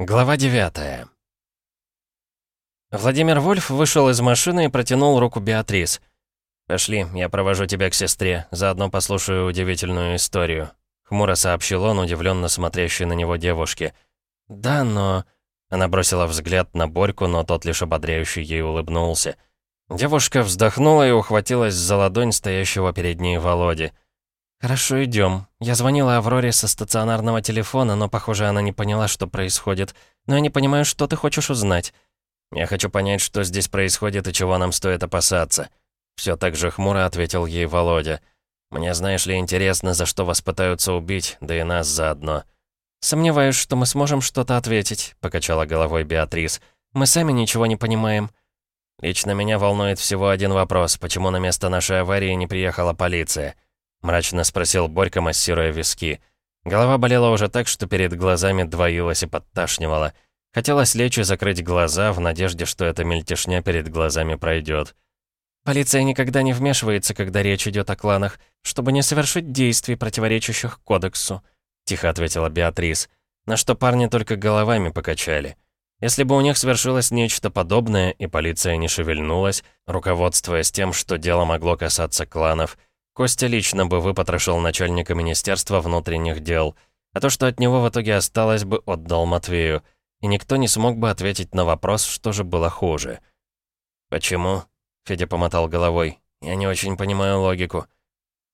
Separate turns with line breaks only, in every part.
Глава 9 Владимир Вольф вышел из машины и протянул руку Беатрис. «Пошли, я провожу тебя к сестре, заодно послушаю удивительную историю», — хмуро сообщил он, удивленно смотрящей на него девушке. «Да, но...» Она бросила взгляд на Борьку, но тот лишь ободряющий ей улыбнулся. Девушка вздохнула и ухватилась за ладонь стоящего перед ней Володи. «Хорошо, идем. Я звонила Авроре со стационарного телефона, но, похоже, она не поняла, что происходит. Но я не понимаю, что ты хочешь узнать». «Я хочу понять, что здесь происходит и чего нам стоит опасаться». Все так же хмуро ответил ей Володя. «Мне, знаешь ли, интересно, за что вас пытаются убить, да и нас заодно».
«Сомневаюсь, что мы сможем что-то ответить», — покачала головой Беатрис. «Мы сами ничего не понимаем».
«Лично меня волнует всего один вопрос. Почему на место нашей аварии не приехала полиция?» — мрачно спросил Борька, массируя виски. Голова болела уже так, что перед глазами двоилась и подташнивала. Хотелось лечь и закрыть глаза в надежде, что эта мельтешня перед глазами пройдет.
«Полиция никогда не вмешивается, когда речь идет о кланах, чтобы не совершить действий, противоречащих кодексу», — тихо ответила Беатрис, на что парни только головами покачали. Если бы у них свершилось нечто подобное, и полиция не шевельнулась, руководствуясь тем, что дело могло касаться кланов — Костя лично бы выпотрошил начальника Министерства внутренних дел, а то, что от него в итоге осталось бы, отдал Матвею, и никто не смог бы ответить на вопрос, что же было хуже.
«Почему?» — Федя помотал головой. «Я не очень понимаю логику».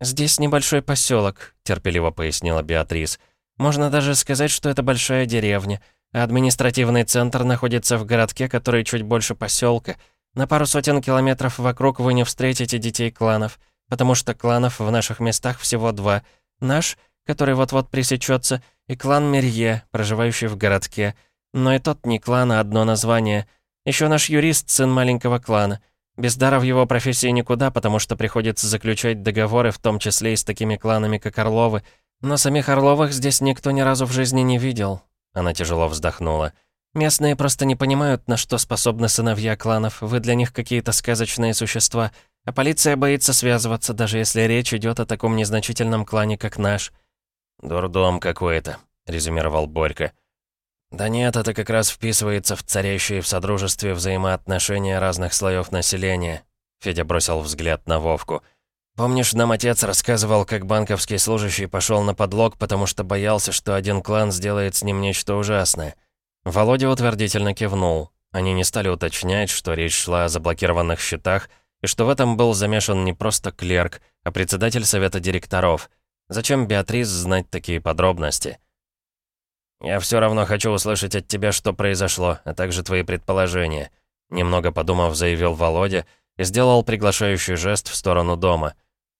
«Здесь небольшой поселок, терпеливо пояснила Беатрис. «Можно даже сказать, что это большая деревня, а административный центр находится в городке, который чуть больше поселка. На пару сотен километров вокруг вы не встретите детей кланов» потому что кланов в наших местах всего два. Наш, который вот-вот пресечется, и клан Мерье, проживающий в городке. Но и тот не клан, а одно название. Еще наш юрист, сын маленького клана. Без дара в его профессии никуда, потому что приходится заключать договоры, в том числе и с такими кланами, как Орловы. Но самих Орловых здесь никто ни разу в жизни не видел. Она тяжело вздохнула. Местные просто не понимают, на что способны сыновья кланов. Вы для них какие-то сказочные существа — а полиция боится связываться, даже если речь идет о таком незначительном клане, как наш».
«Дурдом какой-то», — резюмировал Борька. «Да нет, это как раз вписывается в царящие в Содружестве взаимоотношения разных слоев населения», — Федя бросил взгляд на Вовку. «Помнишь, нам отец рассказывал, как банковский служащий пошел на подлог, потому что боялся, что один клан сделает с ним нечто ужасное?» Володя утвердительно кивнул. Они не стали уточнять, что речь шла о заблокированных счетах, и что в этом был замешан не просто клерк, а председатель совета директоров. Зачем Беатрис знать такие подробности? «Я все равно хочу услышать от тебя, что произошло, а также твои предположения», немного подумав, заявил Володя и сделал приглашающий жест в сторону дома.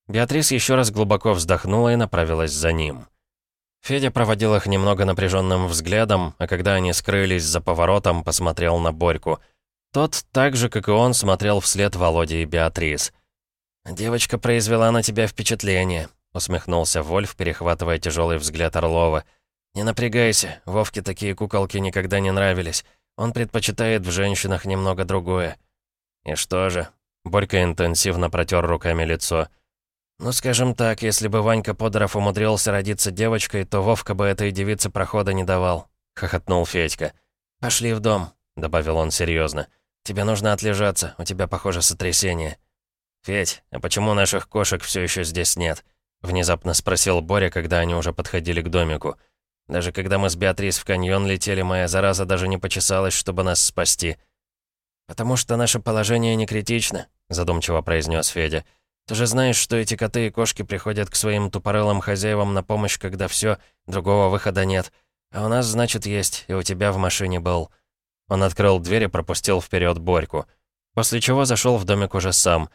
Беатрис еще раз глубоко вздохнула и направилась за ним. Федя проводил их немного напряженным взглядом, а когда они скрылись за поворотом, посмотрел на Борьку — тот, так же, как и он, смотрел вслед Володе и Беатрис. «Девочка произвела на тебя впечатление», — усмехнулся Вольф, перехватывая тяжелый взгляд Орлова. «Не напрягайся, Вовке такие куколки никогда не нравились. Он предпочитает в женщинах немного другое». «И что же?» — Борька интенсивно протер руками лицо. «Ну, скажем так, если бы Ванька Подоров умудрился родиться девочкой, то Вовка бы этой девице прохода не давал», — хохотнул Федька. «Пошли в дом», — добавил он серьезно. «Тебе нужно отлежаться, у тебя, похоже, сотрясение». «Федь, а почему наших кошек все еще здесь нет?» Внезапно спросил Боря, когда они уже подходили к домику. «Даже когда мы с Беатрис в каньон летели, моя зараза даже не почесалась, чтобы нас спасти». «Потому что наше положение не критично», — задумчиво произнес Федя. «Ты же знаешь, что эти коты и кошки приходят к своим тупорылым хозяевам на помощь, когда все, другого выхода нет. А у нас, значит, есть, и у тебя в машине был». Он открыл дверь и пропустил вперед Борьку. После чего зашел в домик уже сам.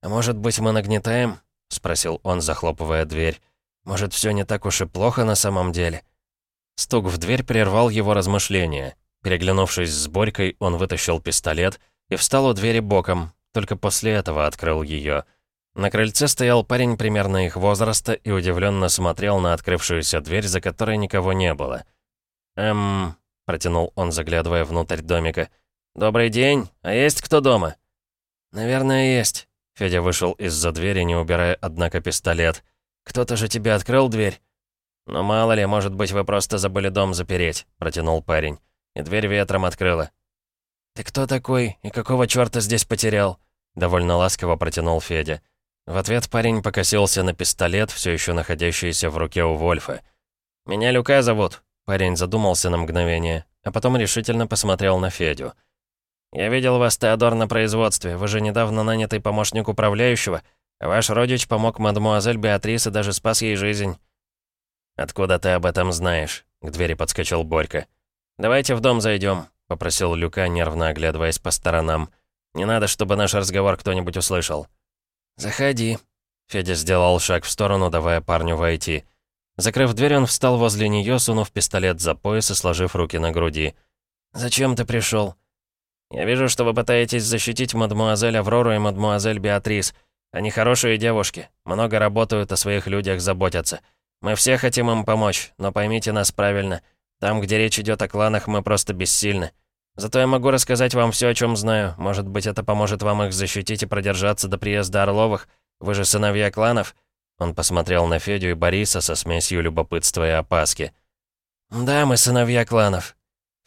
«А может быть, мы нагнетаем?» — спросил он, захлопывая дверь. «Может, все не так уж и плохо на самом деле?» Стук в дверь прервал его размышления. Переглянувшись с Борькой, он вытащил пистолет и встал у двери боком, только после этого открыл ее. На крыльце стоял парень примерно их возраста и удивленно смотрел на открывшуюся дверь, за которой никого не было. «Эм...» — протянул он, заглядывая внутрь домика. «Добрый день. А есть кто дома?» «Наверное, есть». Федя вышел из-за двери, не убирая, однако, пистолет. «Кто-то же тебе открыл дверь?» «Ну, мало ли, может быть, вы просто забыли дом запереть», — протянул парень. и дверь ветром открыла.
«Ты кто такой и какого чёрта здесь потерял?» Довольно ласково протянул Федя. В ответ парень покосился на пистолет, все еще находящийся в руке у Вольфа.
«Меня Люка зовут».
Парень задумался на мгновение, а потом решительно посмотрел на Федю.
«Я видел вас, Теодор, на производстве. Вы же недавно нанятый помощник управляющего. Ваш родич помог мадмуазель Беатрис и даже спас ей жизнь».
«Откуда ты об этом знаешь?» — к двери подскочил Борька.
«Давайте в дом зайдем», —
попросил Люка, нервно оглядываясь по сторонам.
«Не надо, чтобы наш разговор кто-нибудь услышал».
«Заходи». Федя сделал шаг в сторону, давая парню войти. Закрыв дверь, он встал возле нее, сунув пистолет за пояс и сложив руки на груди. «Зачем ты пришел?
«Я вижу, что вы пытаетесь защитить мадмуазель Аврору и мадмуазель Беатрис. Они хорошие девушки, много работают, о своих людях заботятся. Мы все хотим им помочь, но поймите нас правильно. Там, где речь идет о кланах, мы просто бессильны. Зато я могу рассказать вам все, о чем знаю. Может быть, это поможет вам их защитить и продержаться до приезда Орловых. Вы же сыновья кланов?»
Он посмотрел на Федю и Бориса со смесью любопытства и опаски.
«Да, мы сыновья кланов».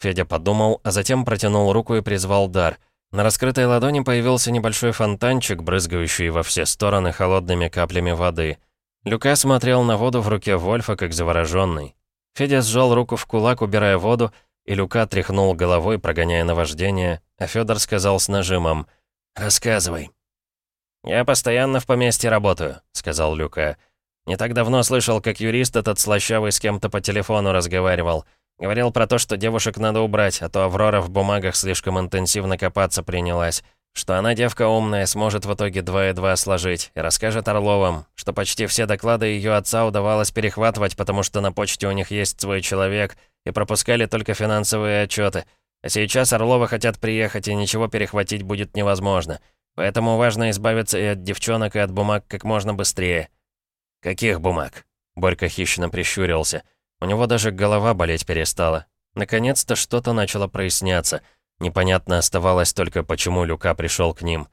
Федя подумал, а затем протянул руку и призвал дар. На раскрытой ладони появился небольшой фонтанчик, брызгающий во все стороны холодными каплями воды. Люка смотрел на воду в руке Вольфа, как завороженный. Федя сжал руку в кулак, убирая воду, и Люка тряхнул головой, прогоняя наваждение, а Федор сказал с нажимом «Рассказывай».
«Я постоянно в поместье работаю», — сказал Люка. «Не так давно слышал, как юрист этот слащавый с кем-то по телефону разговаривал. Говорил про то, что девушек надо убрать, а то Аврора в бумагах слишком интенсивно копаться принялась. Что она девка умная, сможет в итоге два и два сложить. И расскажет Орловым, что почти все доклады ее отца удавалось перехватывать, потому что на почте у них есть свой человек, и пропускали только финансовые отчеты. А сейчас Орловы хотят приехать, и ничего перехватить будет невозможно. Поэтому важно избавиться и от девчонок, и от бумаг как можно быстрее».
«Каких бумаг?» Борька хищно прищурился. У него даже голова болеть перестала. Наконец-то что-то начало проясняться. Непонятно оставалось только, почему Люка пришел к ним.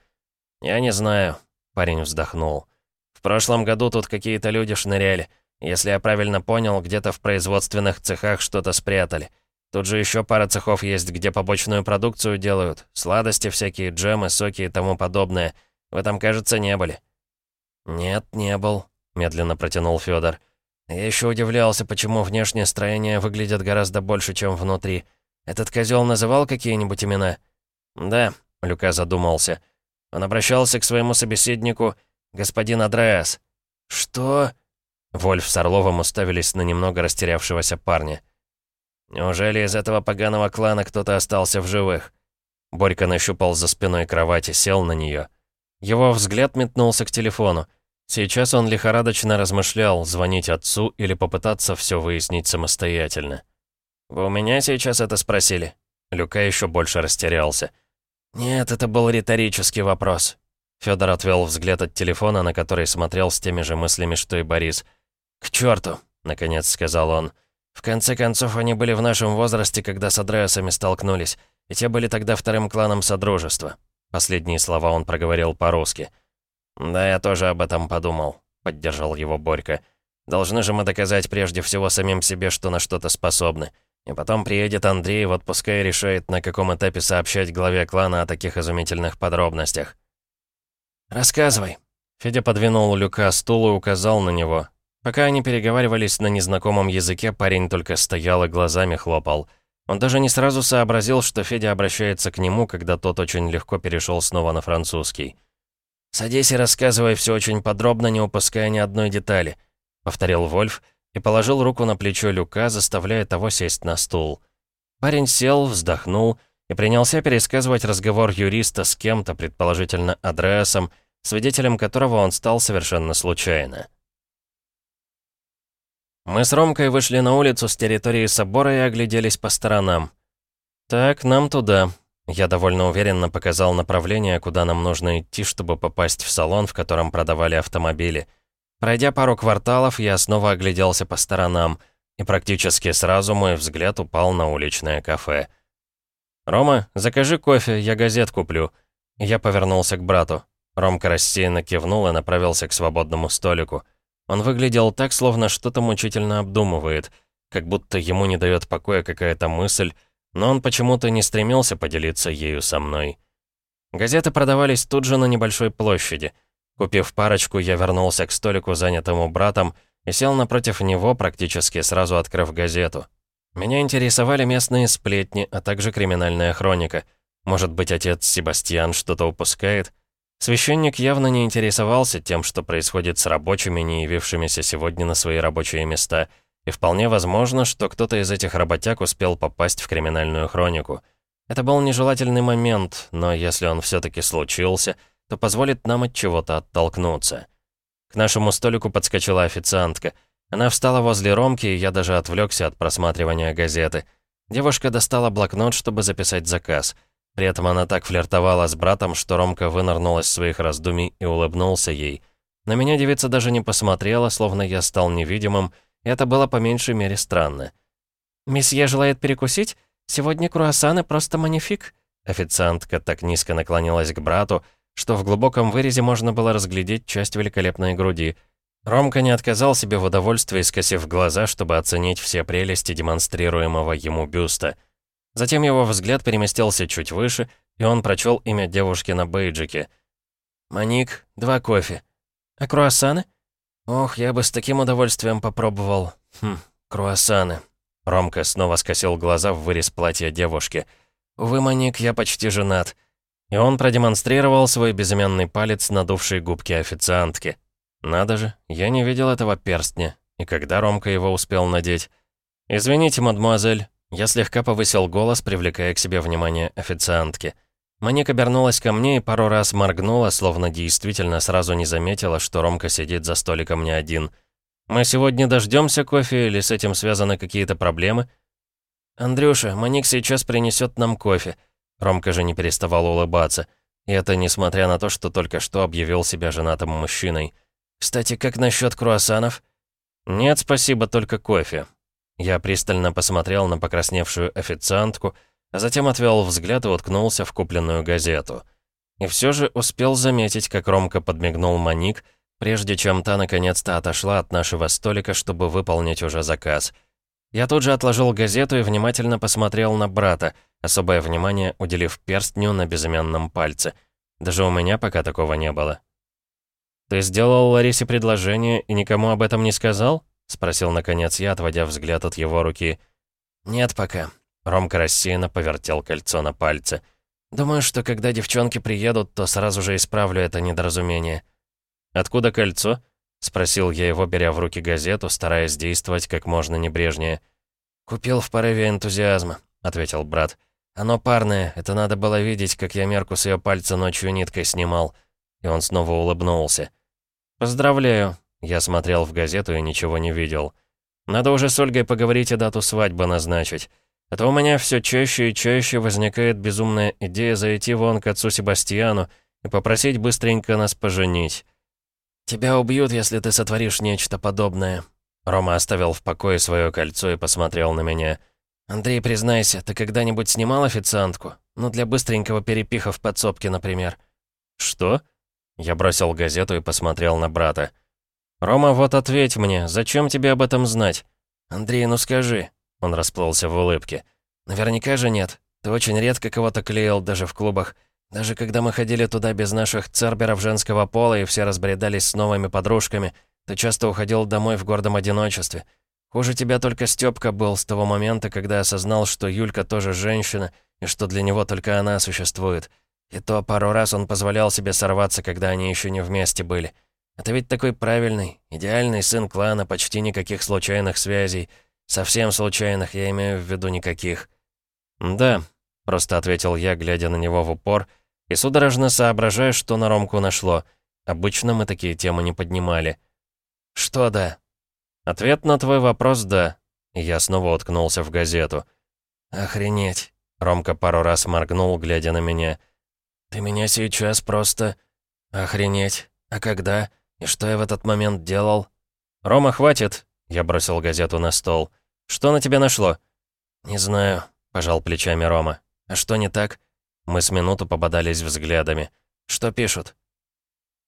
«Я не знаю», — парень вздохнул. «В прошлом году тут какие-то люди шныряли. Если я правильно понял, где-то в производственных цехах что-то спрятали. Тут же еще пара цехов есть, где побочную продукцию делают. Сладости всякие, джемы, соки и тому подобное. Вы там, кажется, не были».
«Нет, не был», — медленно протянул Федор. «Я еще удивлялся, почему внешнее строение выглядит гораздо больше, чем внутри. Этот козел называл какие-нибудь имена?»
«Да», — Люка задумался. Он обращался к своему собеседнику, господин Адреас.
«Что?» Вольф с Орловым уставились на немного растерявшегося парня.
Неужели из этого поганого клана кто-то остался в живых?
Борька нащупал за спиной кровати, сел на нее. Его взгляд метнулся к телефону. Сейчас он лихорадочно размышлял, звонить отцу или попытаться все выяснить самостоятельно.
«Вы у меня сейчас это спросили?»
Люка еще больше растерялся.
«Нет, это был риторический вопрос».
Федор отвел взгляд от телефона, на который смотрел с теми же мыслями, что и Борис.
«К черту, наконец сказал он. В конце концов, они были в нашем возрасте, когда с Адреасами столкнулись, и те были тогда вторым кланом Содружества. Последние слова он проговорил по-русски. «Да, я тоже об этом подумал», — поддержал его Борька. «Должны же мы доказать прежде всего самим себе, что на что-то способны. И потом приедет Андрей, вот пускай решает, на каком этапе сообщать главе клана о таких изумительных подробностях».
«Рассказывай». Федя подвинул Люка стул и указал на него, Пока они переговаривались на незнакомом языке, парень только стоял и глазами хлопал. Он даже не сразу сообразил, что Федя обращается к нему, когда тот очень легко перешел снова на французский.
«Садись и рассказывай все очень подробно, не упуская ни одной детали», — повторил Вольф и положил руку на плечо Люка, заставляя того сесть на стул. Парень сел, вздохнул и принялся пересказывать разговор юриста с кем-то, предположительно Адреасом, свидетелем которого он стал совершенно случайно. Мы с Ромкой вышли на улицу с территории собора и огляделись по сторонам.
«Так, нам туда». Я довольно уверенно показал направление, куда нам нужно идти, чтобы попасть в салон, в котором продавали автомобили. Пройдя пару кварталов, я снова огляделся по сторонам, и практически сразу мой взгляд упал на уличное кафе. «Рома, закажи кофе, я газет куплю». Я повернулся к брату. Ромка рассеянно кивнул и направился к свободному столику. Он выглядел так, словно что-то мучительно обдумывает, как будто ему не дает покоя какая-то мысль,
но он почему-то не стремился поделиться ею со мной. Газеты продавались тут же на небольшой площади. Купив парочку, я вернулся к столику, занятому братом, и сел напротив него, практически сразу открыв газету. Меня интересовали местные сплетни, а также криминальная хроника. Может быть, отец Себастьян что-то упускает? Священник явно не интересовался тем, что происходит с рабочими, не явившимися сегодня на свои рабочие места, и вполне возможно, что кто-то из этих работяг успел попасть в криминальную хронику. Это был нежелательный момент, но если он все таки случился, то позволит нам от чего-то оттолкнуться. К нашему столику подскочила официантка. Она встала возле Ромки, и я даже отвлекся от просматривания газеты. Девушка достала блокнот, чтобы записать заказ. При этом она так флиртовала с братом, что Ромка вынырнул из своих раздумий и улыбнулся ей. На меня девица даже не посмотрела, словно я стал невидимым, и это было по меньшей мере странно. «Месье желает перекусить? Сегодня круассаны просто манифик». Официантка так низко наклонилась к брату, что в глубоком вырезе можно было разглядеть часть великолепной груди. Ромка не отказал себе в удовольствии, скосив глаза, чтобы оценить все прелести демонстрируемого ему бюста. Затем его взгляд переместился чуть выше, и он прочел имя девушки на бейджике. «Маник, два кофе». «А круассаны?» «Ох, я бы с таким удовольствием попробовал. Хм, круассаны». Ромка снова скосил глаза в вырез платья девушки. «Увы, Маник, я почти женат». И он продемонстрировал свой безымянный палец, надувший губки официантки. Надо же, я не видел этого перстня. И когда Ромка его успел надеть? «Извините, мадемуазель». Я слегка повысил голос, привлекая к себе внимание официантки. Маник обернулась ко мне и пару раз моргнула, словно действительно сразу не заметила, что Ромка сидит за столиком не один. «Мы сегодня дождемся кофе или с этим связаны какие-то проблемы?» «Андрюша, Маник сейчас принесет нам кофе», Ромка же не переставал улыбаться. И это несмотря на то, что только что объявил себя женатым мужчиной. «Кстати, как насчет круассанов?» «Нет, спасибо, только кофе». Я пристально посмотрел на покрасневшую официантку, а затем отвел взгляд и уткнулся в купленную газету. И все же успел заметить, как Ромка подмигнул Маник, прежде чем та наконец-то отошла от нашего столика, чтобы выполнить уже заказ. Я тут же отложил газету и внимательно посмотрел на брата — особое внимание уделив перстню на безымянном пальце. Даже у меня пока такого не было. «Ты сделал Ларисе предложение и никому об этом не сказал?» — спросил, наконец, я, отводя взгляд от его руки. «Нет пока». Ромка рассеянно повертел кольцо на пальце. «Думаю, что когда девчонки приедут, то сразу же исправлю это недоразумение». «Откуда кольцо?» — спросил я его, беря в руки газету, стараясь действовать как можно небрежнее. «Купил в порыве энтузиазма», — ответил брат. «Оно парное, это надо было видеть, как я мерку с ее пальца ночью ниткой снимал». И он снова улыбнулся. «Поздравляю». Я смотрел в газету и ничего не видел. «Надо уже с Ольгой поговорить и дату свадьбы назначить. А то у меня все чаще и чаще возникает безумная идея зайти вон к отцу Себастьяну и попросить быстренько нас поженить. «Тебя убьют, если ты сотворишь нечто подобное». Рома оставил в покое свое кольцо и посмотрел на меня – «Андрей, признайся, ты когда-нибудь снимал официантку? Ну, для быстренького перепиха в подсобке, например». «Что?» Я бросил газету и посмотрел на брата. «Рома, вот ответь мне, зачем тебе об этом знать?» «Андрей, ну скажи». Он расплылся в улыбке. «Наверняка же нет. Ты очень редко кого-то клеил, даже в клубах. Даже когда мы ходили туда без наших церберов женского пола и все разбредались с новыми подружками, ты часто уходил домой в гордом одиночестве. Хуже тебя только Стёпка был с того момента, когда осознал, что Юлька тоже женщина, и что для него только она существует. И то пару раз он позволял себе сорваться, когда они еще не вместе были. Это ведь такой правильный, идеальный сын клана, почти никаких случайных связей. Совсем случайных, я имею в виду никаких. «Да», — просто ответил я, глядя на него в упор, и судорожно соображая, что на Ромку нашло. Обычно мы такие темы не поднимали. «Что да?» «Ответ на твой вопрос — да». Я снова уткнулся в газету. «Охренеть!» Ромка пару раз моргнул, глядя на меня. «Ты меня сейчас просто... Охренеть! А когда? И что я в этот момент делал?» «Рома, хватит!» Я бросил газету на стол. «Что на тебя нашло?» «Не знаю», — пожал плечами Рома. «А что не так?» Мы с минуту пободались взглядами. «Что пишут?»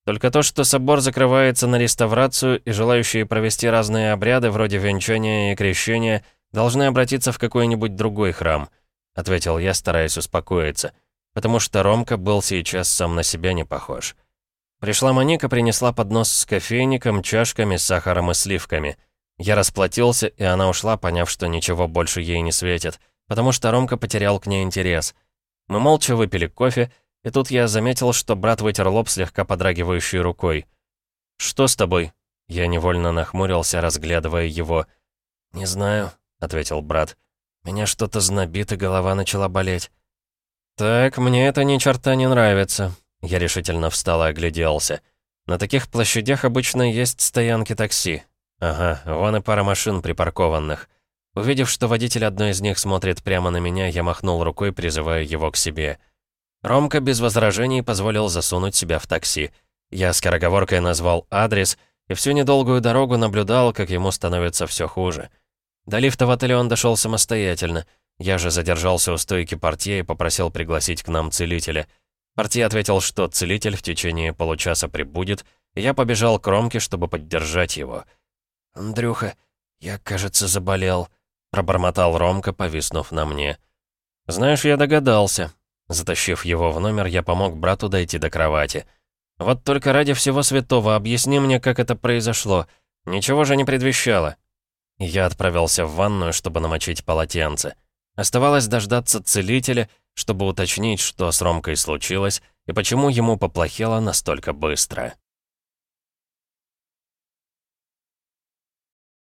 Только то, что собор закрывается на реставрацию, и желающие провести разные обряды, вроде венчания и крещения, должны обратиться в какой-нибудь другой храм. ответил я, стараясь успокоиться, потому что Ромка был сейчас сам на себя не похож. Пришла Моника, принесла поднос с кофейником, чашками, сахаром и сливками. Я расплатился, и она ушла, поняв, что ничего больше ей не светит, потому что Ромка потерял к ней интерес. Мы молча выпили кофе, и тут я заметил, что брат вытер лоб слегка подрагивающей рукой. «Что с тобой?» Я невольно нахмурился, разглядывая его. «Не знаю», — ответил брат. «Меня что-то знобит, и голова начала болеть». «Так, мне это ни черта не нравится», я решительно встал и огляделся. На таких площадях обычно есть стоянки такси. Ага, вон и пара машин припаркованных. Увидев, что водитель одной из них смотрит прямо на меня, я махнул рукой, призывая его к себе. Ромка без возражений позволил засунуть себя в такси. Я скороговоркой назвал адрес и всю недолгую дорогу наблюдал, как ему становится все хуже. До лифта в отеле он дошел самостоятельно. Я же задержался у стойки портье и попросил пригласить к нам целителя — Партия ответил, что целитель в течение получаса прибудет, и я побежал к Ромке, чтобы поддержать его. «Андрюха, я, кажется, заболел», — пробормотал Ромка, повиснув на мне. «Знаешь, я догадался». Затащив его в номер, я помог брату дойти до кровати. «Вот только ради всего святого объясни мне, как это произошло. Ничего же не предвещало». Я отправился в ванную, чтобы намочить полотенце. Оставалось дождаться целителя, чтобы уточнить, что с Ромкой случилось и почему ему поплохело настолько быстро.